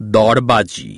दौड़बाजी